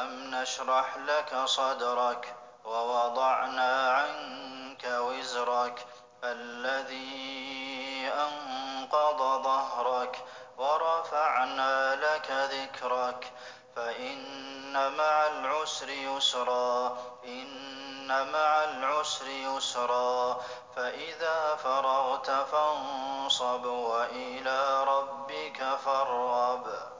ألم نشرح لك صدرك ووضعنا عنك وزرك الذي أنقض ظهرك ورفعنا لك ذكرك فإن مع العسر يسرا إن مع العسر يسرا فإذا فرغت فانصب وإلى ربك فارغب.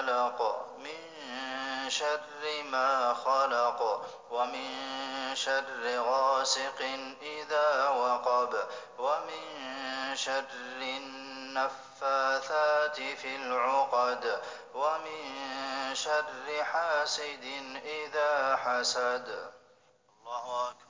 الفلق من شر ما خلق ومن شر غاسق إذا وقب ومن شر النفاثات في العقد ومن شر حاسد إذا حسد. الله أكبر.